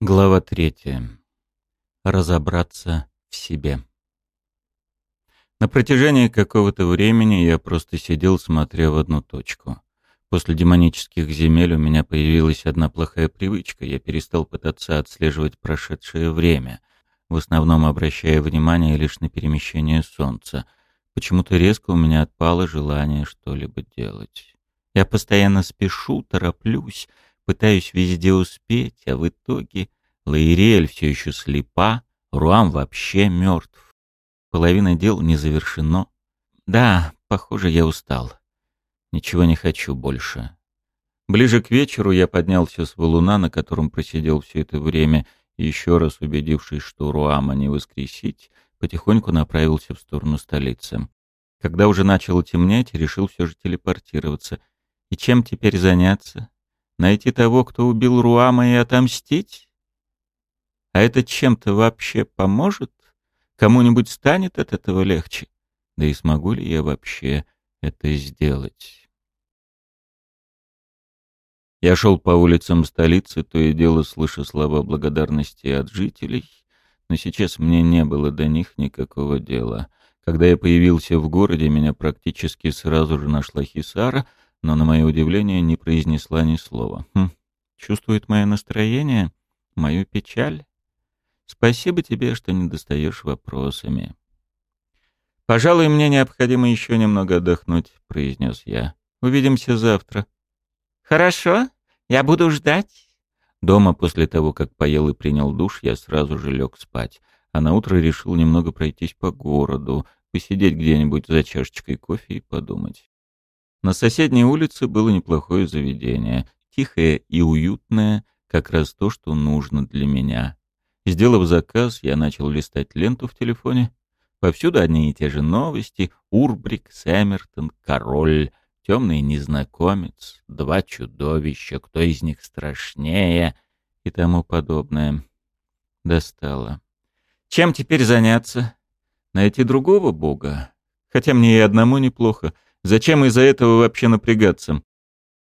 Глава третья. Разобраться в себе. На протяжении какого-то времени я просто сидел, смотря в одну точку. После демонических земель у меня появилась одна плохая привычка. Я перестал пытаться отслеживать прошедшее время, в основном обращая внимание лишь на перемещение солнца. Почему-то резко у меня отпало желание что-либо делать. Я постоянно спешу, тороплюсь, пытаюсь везде успеть, а в итоге Лаириэль все еще слепа, Руам вообще мертв. Половина дел не завершено. Да, похоже, я устал. Ничего не хочу больше. Ближе к вечеру я поднялся с валуна, на котором просидел все это время, и еще раз убедившись, что Руама не воскресить, потихоньку направился в сторону столицы. Когда уже начало темнеть, решил все же телепортироваться. И чем теперь заняться? Найти того, кто убил Руама, и отомстить? А это чем-то вообще поможет? Кому-нибудь станет от этого легче? Да и смогу ли я вообще это сделать? Я шел по улицам столицы, то и дело слыша слова благодарности от жителей, но сейчас мне не было до них никакого дела. Когда я появился в городе, меня практически сразу же нашла Хисара — но, на мое удивление, не произнесла ни слова. Хм, чувствует мое настроение, мою печаль. Спасибо тебе, что не достаешь вопросами. «Пожалуй, мне необходимо еще немного отдохнуть», — произнес я. «Увидимся завтра». «Хорошо, я буду ждать». Дома, после того, как поел и принял душ, я сразу же лег спать, а на утро решил немного пройтись по городу, посидеть где-нибудь за чашечкой кофе и подумать. На соседней улице было неплохое заведение, тихое и уютное, как раз то, что нужно для меня. Сделав заказ, я начал листать ленту в телефоне. Повсюду одни и те же новости. Урбрик, Сэмертон, Король, Темный незнакомец, Два чудовища, кто из них страшнее и тому подобное. Достало. Чем теперь заняться? Найти другого бога? Хотя мне и одному неплохо — Зачем из-за этого вообще напрягаться?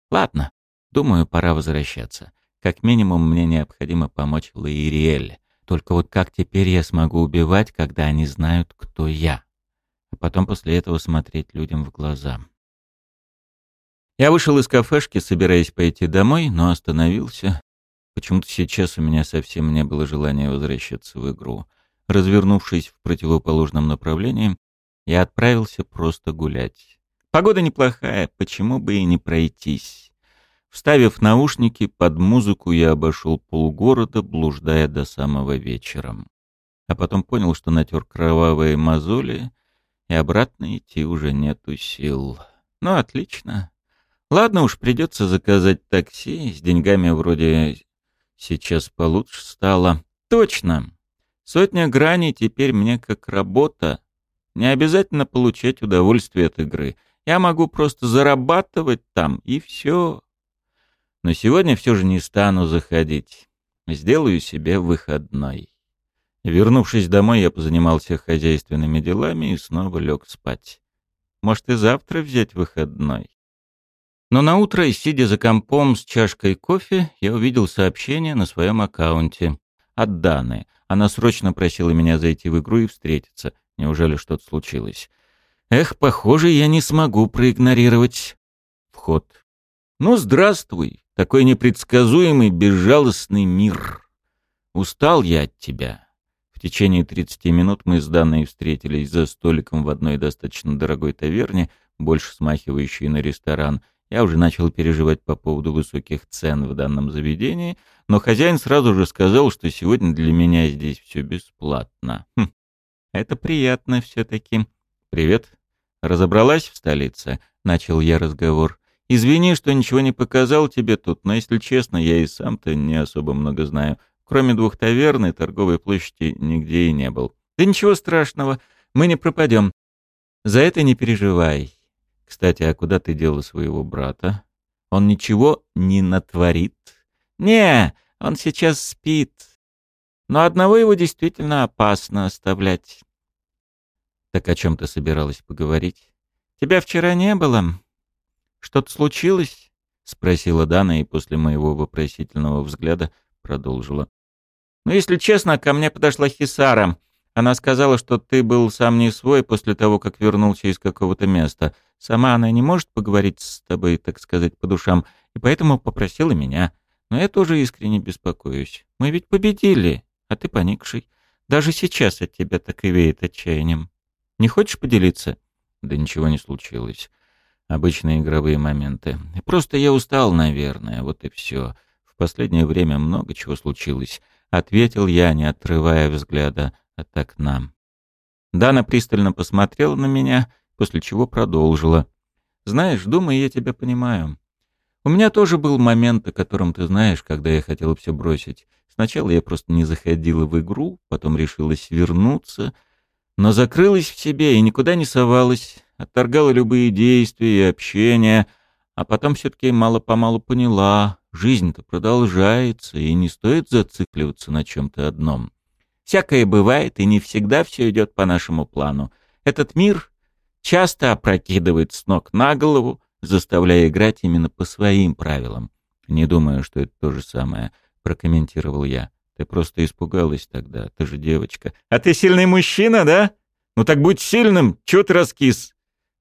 Ладно, думаю, пора возвращаться. Как минимум, мне необходимо помочь Лаириэль. Только вот как теперь я смогу убивать, когда они знают, кто я? А потом после этого смотреть людям в глаза. Я вышел из кафешки, собираясь пойти домой, но остановился. Почему-то сейчас у меня совсем не было желания возвращаться в игру. Развернувшись в противоположном направлении, я отправился просто гулять. Погода неплохая, почему бы и не пройтись. Вставив наушники, под музыку я обошел полгорода, блуждая до самого вечера. А потом понял, что натер кровавые мозоли, и обратно идти уже нету сил. Ну, отлично. Ладно уж, придется заказать такси, с деньгами вроде сейчас получше стало. Точно. Сотня граней теперь мне как работа. Не обязательно получать удовольствие от игры — я могу просто зарабатывать там, и все. Но сегодня все же не стану заходить. Сделаю себе выходной. Вернувшись домой, я позанимался хозяйственными делами и снова лег спать. Может, и завтра взять выходной. Но на утро, сидя за компом с чашкой кофе, я увидел сообщение на своем аккаунте от Даны. Она срочно просила меня зайти в игру и встретиться. Неужели что-то случилось? Эх, похоже, я не смогу проигнорировать вход. Ну, здравствуй, такой непредсказуемый, безжалостный мир. Устал я от тебя. В течение 30 минут мы с Данной встретились за столиком в одной достаточно дорогой таверне, больше смахивающей на ресторан. Я уже начал переживать по поводу высоких цен в данном заведении, но хозяин сразу же сказал, что сегодня для меня здесь все бесплатно. Хм, это приятно все-таки. «Привет», «Разобралась в столице?» — начал я разговор. «Извини, что ничего не показал тебе тут, но, если честно, я и сам-то не особо много знаю. Кроме двух таверн и торговой площади нигде и не был. Да ничего страшного, мы не пропадем. За это не переживай. Кстати, а куда ты дела своего брата? Он ничего не натворит?» «Не, он сейчас спит. Но одного его действительно опасно оставлять». «Так о чем ты собиралась поговорить?» «Тебя вчера не было. Что-то случилось?» — спросила Дана и после моего вопросительного взгляда продолжила. Но, если честно, ко мне подошла Хисара. Она сказала, что ты был сам не свой после того, как вернулся из какого-то места. Сама она не может поговорить с тобой, так сказать, по душам, и поэтому попросила меня. Но я тоже искренне беспокоюсь. Мы ведь победили, а ты поникший. Даже сейчас от тебя так и веет отчаянием. Не хочешь поделиться? Да ничего не случилось. Обычные игровые моменты. Просто я устал, наверное, вот и все. В последнее время много чего случилось. Ответил я, не отрывая взгляда от окна. Дана пристально посмотрела на меня, после чего продолжила. «Знаешь, думаю, я тебя понимаю. У меня тоже был момент, о котором ты знаешь, когда я хотела все бросить. Сначала я просто не заходила в игру, потом решилась вернуться, но закрылась в себе и никуда не совалась, отторгала любые действия и общения, а потом все-таки мало-помалу поняла, жизнь-то продолжается, и не стоит зацикливаться на чем-то одном. Всякое бывает, и не всегда все идет по нашему плану. Этот мир часто опрокидывает с ног на голову, заставляя играть именно по своим правилам. Не думаю, что это то же самое, прокомментировал я. Ты просто испугалась тогда, ты же девочка. А ты сильный мужчина, да? Ну так будь сильным, чё ты раскис?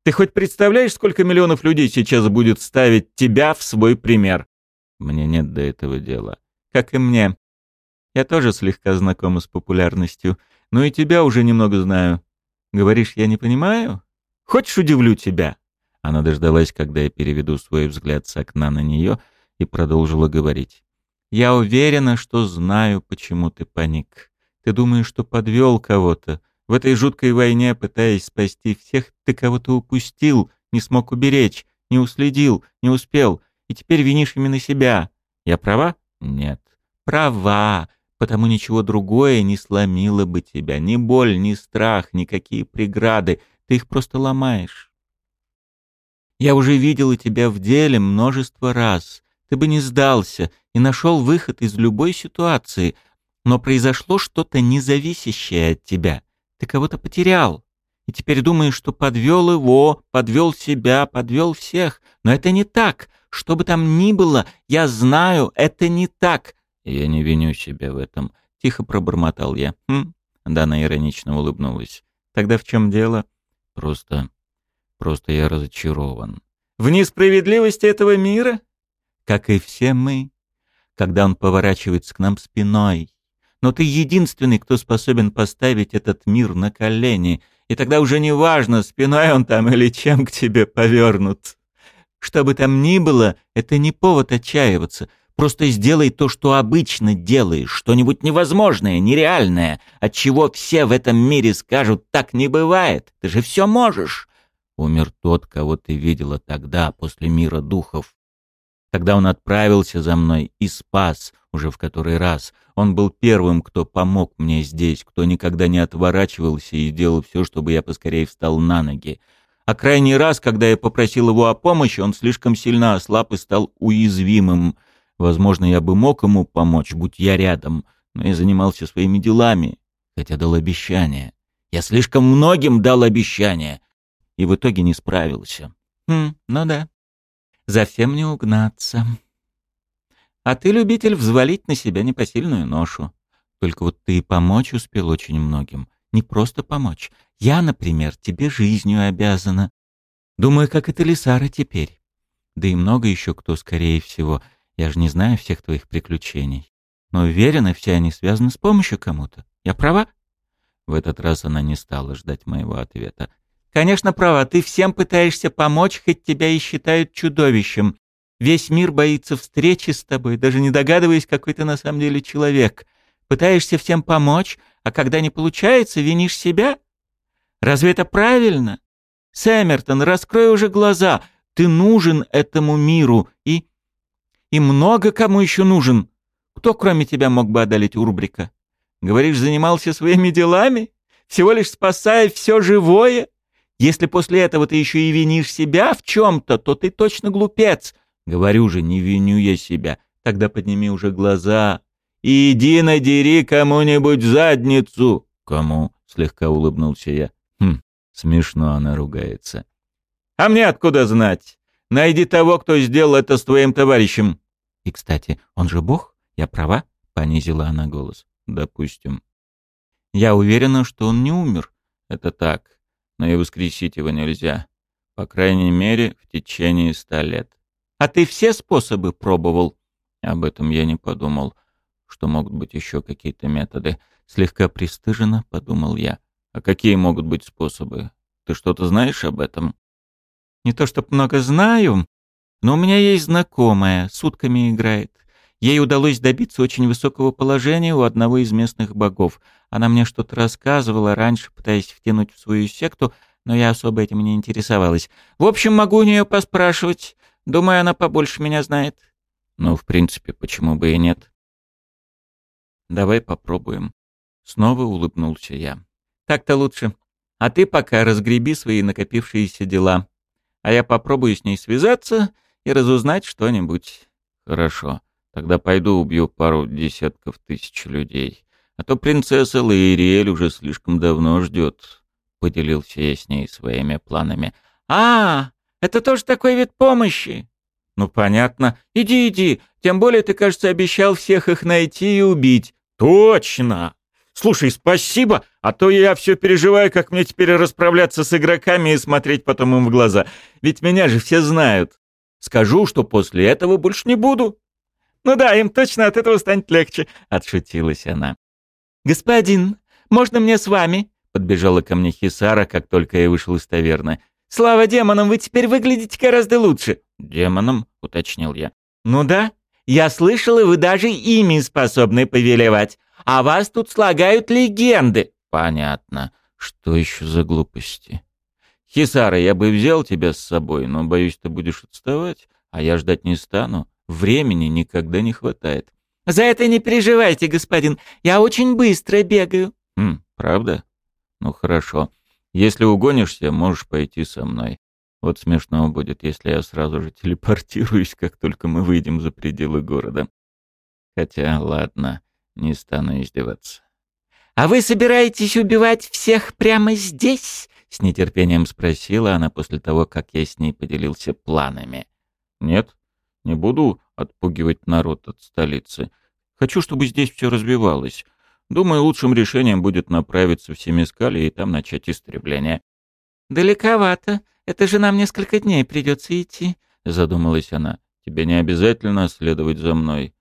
Ты хоть представляешь, сколько миллионов людей сейчас будет ставить тебя в свой пример? Мне нет до этого дела. Как и мне. Я тоже слегка знакома с популярностью, но и тебя уже немного знаю. Говоришь, я не понимаю? Хочешь, удивлю тебя?» Она дождалась, когда я переведу свой взгляд с окна на нее, и продолжила говорить. «Я уверена, что знаю, почему ты паник. Ты думаешь, что подвел кого-то. В этой жуткой войне, пытаясь спасти всех, ты кого-то упустил, не смог уберечь, не уследил, не успел, и теперь винишь именно себя. Я права? Нет. Права потому ничего другое не сломило бы тебя. Ни боль, ни страх, никакие преграды. Ты их просто ломаешь. Я уже видела тебя в деле множество раз. Ты бы не сдался и нашел выход из любой ситуации, но произошло что-то независящее от тебя. Ты кого-то потерял. И теперь думаешь, что подвел его, подвел себя, подвел всех. Но это не так. Что бы там ни было, я знаю, это не так. «Я не виню себя в этом», — тихо пробормотал я. «Хм?» — Дана иронично улыбнулась. «Тогда в чем дело?» «Просто... просто я разочарован». «В несправедливости этого мира?» «Как и все мы, когда он поворачивается к нам спиной. Но ты единственный, кто способен поставить этот мир на колени, и тогда уже не важно, спиной он там или чем к тебе повернут. Что бы там ни было, это не повод отчаиваться». Просто сделай то, что обычно делаешь, что-нибудь невозможное, нереальное, от чего все в этом мире скажут «так не бывает, ты же все можешь». Умер тот, кого ты видела тогда, после мира духов. Тогда он отправился за мной и спас, уже в который раз. Он был первым, кто помог мне здесь, кто никогда не отворачивался и делал все, чтобы я поскорее встал на ноги. А крайний раз, когда я попросил его о помощи, он слишком сильно ослаб и стал уязвимым — Возможно, я бы мог ему помочь, будь я рядом, но я занимался своими делами, хотя дал обещание. Я слишком многим дал обещание и в итоге не справился. Хм, ну да. За всем не угнаться. А ты любитель взвалить на себя непосильную ношу. Только вот ты и помочь успел очень многим. Не просто помочь. Я, например, тебе жизнью обязана. Думаю, как это Лисара теперь. Да и много еще кто, скорее всего, я же не знаю всех твоих приключений. Но уверена, все они связаны с помощью кому-то. Я права?» В этот раз она не стала ждать моего ответа. «Конечно, права. Ты всем пытаешься помочь, хоть тебя и считают чудовищем. Весь мир боится встречи с тобой, даже не догадываясь, какой ты на самом деле человек. Пытаешься всем помочь, а когда не получается, винишь себя? Разве это правильно? Сэмертон, раскрой уже глаза. Ты нужен этому миру и и много кому еще нужен. Кто, кроме тебя, мог бы одолеть Урбрика? Говоришь, занимался своими делами? Всего лишь спасая все живое? Если после этого ты еще и винишь себя в чем-то, то ты точно глупец. Говорю же, не виню я себя. Тогда подними уже глаза. Иди надери кому-нибудь задницу. Кому? Слегка улыбнулся я. Хм, смешно она ругается. А мне откуда знать? Найди того, кто сделал это с твоим товарищем. И, кстати, он же бог? Я права? Понизила она голос. Допустим. Я уверена, что он не умер. Это так. Но и воскресить его нельзя. По крайней мере, в течение ста лет. А ты все способы пробовал? Об этом я не подумал, что могут быть еще какие-то методы. Слегка пристыженно подумал я. А какие могут быть способы? Ты что-то знаешь об этом? Не то чтоб много знаю, но у меня есть знакомая, сутками играет. Ей удалось добиться очень высокого положения у одного из местных богов. Она мне что-то рассказывала раньше, пытаясь втянуть в свою секту, но я особо этим не интересовалась. В общем, могу у нее поспрашивать. Думаю, она побольше меня знает. Ну, в принципе, почему бы и нет? Давай попробуем. Снова улыбнулся я. Так-то лучше. А ты пока разгреби свои накопившиеся дела. А я попробую с ней связаться и разузнать что-нибудь. Хорошо. Тогда пойду убью пару десятков тысяч людей. А то принцесса Лаириэль уже слишком давно ждет. Поделился я с ней своими планами. А, это тоже такой вид помощи. Ну, понятно. Иди, иди. Тем более ты, кажется, обещал всех их найти и убить. Точно. Слушай, спасибо, а то я все переживаю, как мне теперь расправляться с игроками и смотреть потом им в глаза. Ведь меня же все знают. Скажу, что после этого больше не буду. «Ну да, им точно от этого станет легче», — отшутилась она. «Господин, можно мне с вами?» — подбежала ко мне Хисара, как только я вышел из таверны. «Слава демонам, вы теперь выглядите гораздо лучше». «Демонам?» — уточнил я. «Ну да. Я слышал, и вы даже ими способны повелевать. А вас тут слагают легенды». «Понятно. Что еще за глупости?» «Хисара, я бы взял тебя с собой, но, боюсь, ты будешь отставать, а я ждать не стану. Времени никогда не хватает. «За это не переживайте, господин. Я очень быстро бегаю». «Хм, правда? Ну хорошо. Если угонишься, можешь пойти со мной. Вот смешно будет, если я сразу же телепортируюсь, как только мы выйдем за пределы города. Хотя, ладно, не стану издеваться». «А вы собираетесь убивать всех прямо здесь?» — с нетерпением спросила она после того, как я с ней поделился планами. «Нет, не буду отпугивать народ от столицы. Хочу, чтобы здесь все развивалось. Думаю, лучшим решением будет направиться в Семискале и там начать истребление. «Далековато. Это же нам несколько дней придется идти», — задумалась она. «Тебе не обязательно следовать за мной.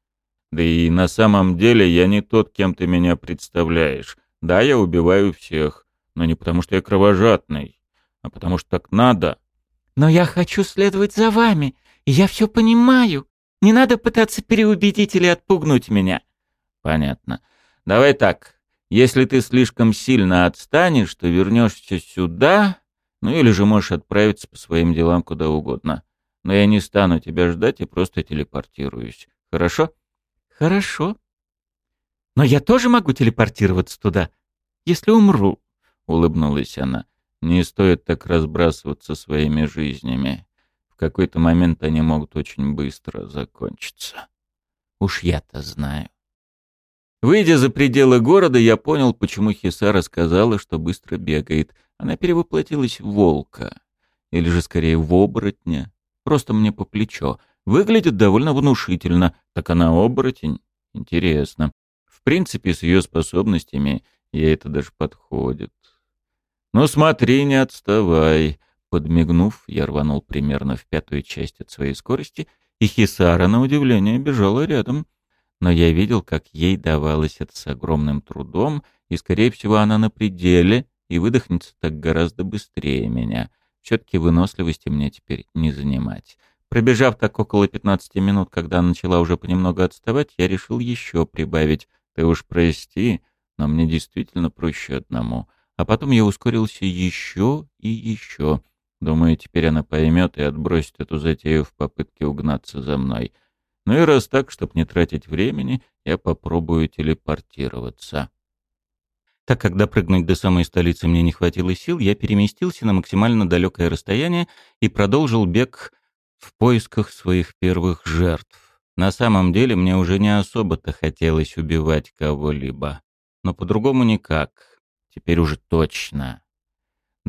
Да и на самом деле я не тот, кем ты меня представляешь. Да, я убиваю всех, но не потому что я кровожадный, а потому что так надо». «Но я хочу следовать за вами. Я все понимаю. Не надо пытаться переубедить или отпугнуть меня. Понятно. Давай так. Если ты слишком сильно отстанешь, то вернешься сюда, ну или же можешь отправиться по своим делам куда угодно. Но я не стану тебя ждать и просто телепортируюсь. Хорошо? Хорошо. Но я тоже могу телепортироваться туда, если умру, улыбнулась она. Не стоит так разбрасываться своими жизнями какой-то момент они могут очень быстро закончиться. Уж я-то знаю. Выйдя за пределы города, я понял, почему Хисара сказала, что быстро бегает. Она перевоплотилась в волка. Или же скорее в оборотня. Просто мне по плечо. Выглядит довольно внушительно. Так она оборотень? Интересно. В принципе, с ее способностями ей это даже подходит. Ну смотри, не отставай. Подмигнув, я рванул примерно в пятую часть от своей скорости, и Хисара, на удивление, бежала рядом. Но я видел, как ей давалось это с огромным трудом, и, скорее всего, она на пределе, и выдохнется так гораздо быстрее меня. Все-таки выносливости мне теперь не занимать. Пробежав так около 15 минут, когда начала уже понемногу отставать, я решил еще прибавить. Ты уж прости, но мне действительно проще одному. А потом я ускорился еще и еще. Думаю, теперь она поймет и отбросит эту затею в попытке угнаться за мной. Ну и раз так, чтобы не тратить времени, я попробую телепортироваться. Так как допрыгнуть до самой столицы мне не хватило сил, я переместился на максимально далекое расстояние и продолжил бег в поисках своих первых жертв. На самом деле мне уже не особо-то хотелось убивать кого-либо. Но по-другому никак. Теперь уже точно.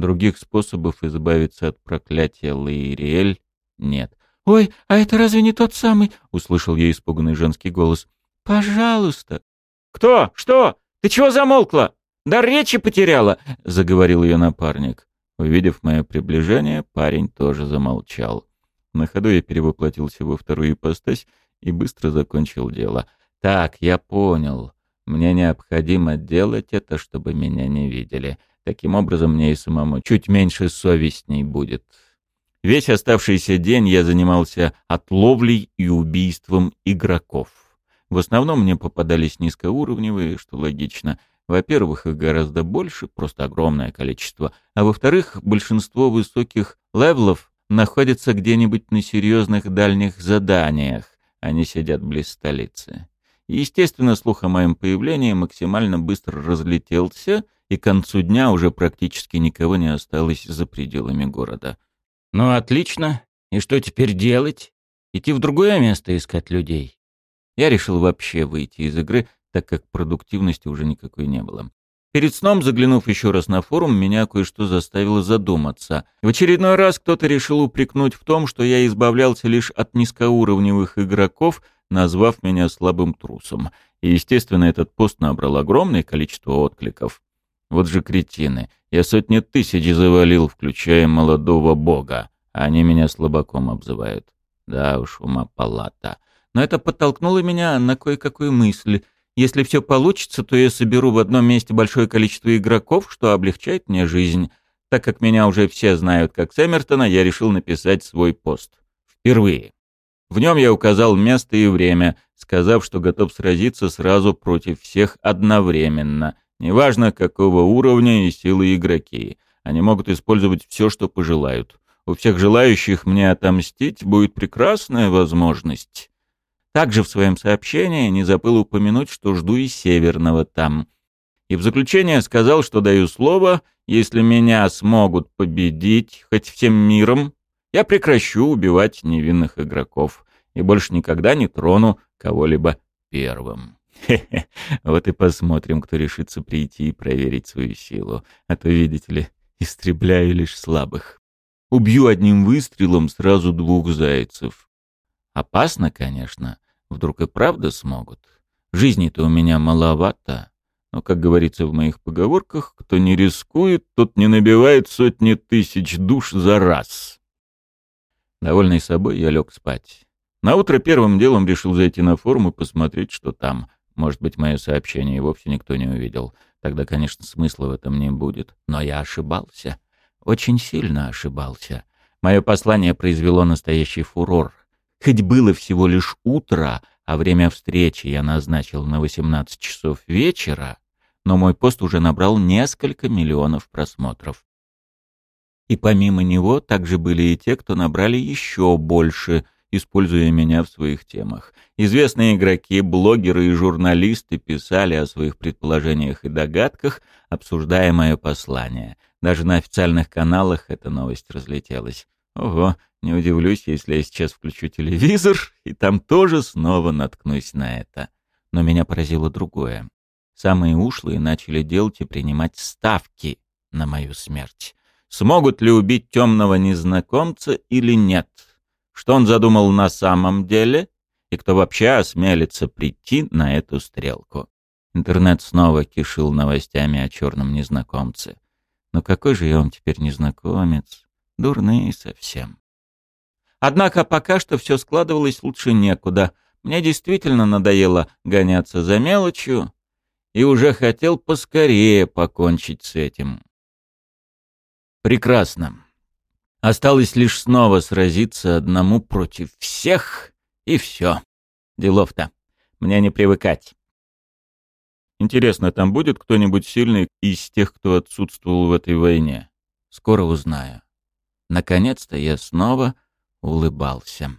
Других способов избавиться от проклятия Лаириэль нет. «Ой, а это разве не тот самый?» — услышал я испуганный женский голос. «Пожалуйста, «Кто? Что? Ты чего замолкла? Дар речи потеряла?» — заговорил ее напарник. Увидев мое приближение, парень тоже замолчал. На ходу я перевоплотился во вторую ипостась и быстро закончил дело. «Так, я понял. Мне необходимо делать это, чтобы меня не видели. Таким образом, мне и самому чуть меньше совестней будет». Весь оставшийся день я занимался ловлей и убийством игроков. В основном мне попадались низкоуровневые, что логично. Во-первых, их гораздо больше, просто огромное количество. А во-вторых, большинство высоких левелов находятся где-нибудь на серьезных дальних заданиях. Они сидят близ столицы. естественно, слух о моем появлении максимально быстро разлетелся, и к концу дня уже практически никого не осталось за пределами города. «Ну, отлично. И что теперь делать? Идти в другое место искать людей?» Я решил вообще выйти из игры, так как продуктивности уже никакой не было. Перед сном, заглянув еще раз на форум, меня кое-что заставило задуматься. В очередной раз кто-то решил упрекнуть в том, что я избавлялся лишь от низкоуровневых игроков, назвав меня слабым трусом. И, естественно, этот пост набрал огромное количество откликов. Вот же кретины. Я сотни тысяч завалил, включая молодого бога. Они меня слабаком обзывают. Да уж, ума палата. Но это подтолкнуло меня на кое-какую мысль. Если все получится, то я соберу в одном месте большое количество игроков, что облегчает мне жизнь. Так как меня уже все знают как Сэммертона, я решил написать свой пост. Впервые. В нем я указал место и время, сказав, что готов сразиться сразу против всех одновременно. Неважно, какого уровня и силы игроки. Они могут использовать все, что пожелают. У всех желающих мне отомстить будет прекрасная возможность. Также в своем сообщении не забыл упомянуть, что жду и Северного там. И в заключение сказал, что даю слово, если меня смогут победить хоть всем миром, я прекращу убивать невинных игроков и больше никогда не трону кого-либо первым. Хе-хе, вот и посмотрим, кто решится прийти и проверить свою силу. А то, видите ли, истребляю лишь слабых. Убью одним выстрелом сразу двух зайцев. Опасно, конечно. Вдруг и правда смогут. Жизни-то у меня маловато. Но, как говорится в моих поговорках, кто не рискует, тот не набивает сотни тысяч душ за раз. Довольный собой, я лег спать. Наутро первым делом решил зайти на форум и посмотреть, что там. Может быть, мое сообщение вовсе никто не увидел. Тогда, конечно, смысла в этом не будет. Но я ошибался. Очень сильно ошибался. Мое послание произвело настоящий фурор. Хоть было всего лишь утро, а время встречи я назначил на 18 часов вечера, но мой пост уже набрал несколько миллионов просмотров. И помимо него также были и те, кто набрали еще больше, используя меня в своих темах. Известные игроки, блогеры и журналисты писали о своих предположениях и догадках, обсуждая мое послание. Даже на официальных каналах эта новость разлетелась. Ого, не удивлюсь, если я сейчас включу телевизор, и там тоже снова наткнусь на это. Но меня поразило другое. Самые ушлые начали делать и принимать ставки на мою смерть. Смогут ли убить темного незнакомца или нет? Что он задумал на самом деле? И кто вообще осмелится прийти на эту стрелку? Интернет снова кишил новостями о черном незнакомце. Но какой же я вам теперь незнакомец? Дурные совсем. Однако пока что все складывалось лучше некуда. Мне действительно надоело гоняться за мелочью и уже хотел поскорее покончить с этим. Прекрасно. Осталось лишь снова сразиться одному против всех, и все. Делов-то. Мне не привыкать. Интересно, там будет кто-нибудь сильный из тех, кто отсутствовал в этой войне? Скоро узнаю. Наконец-то я снова улыбался.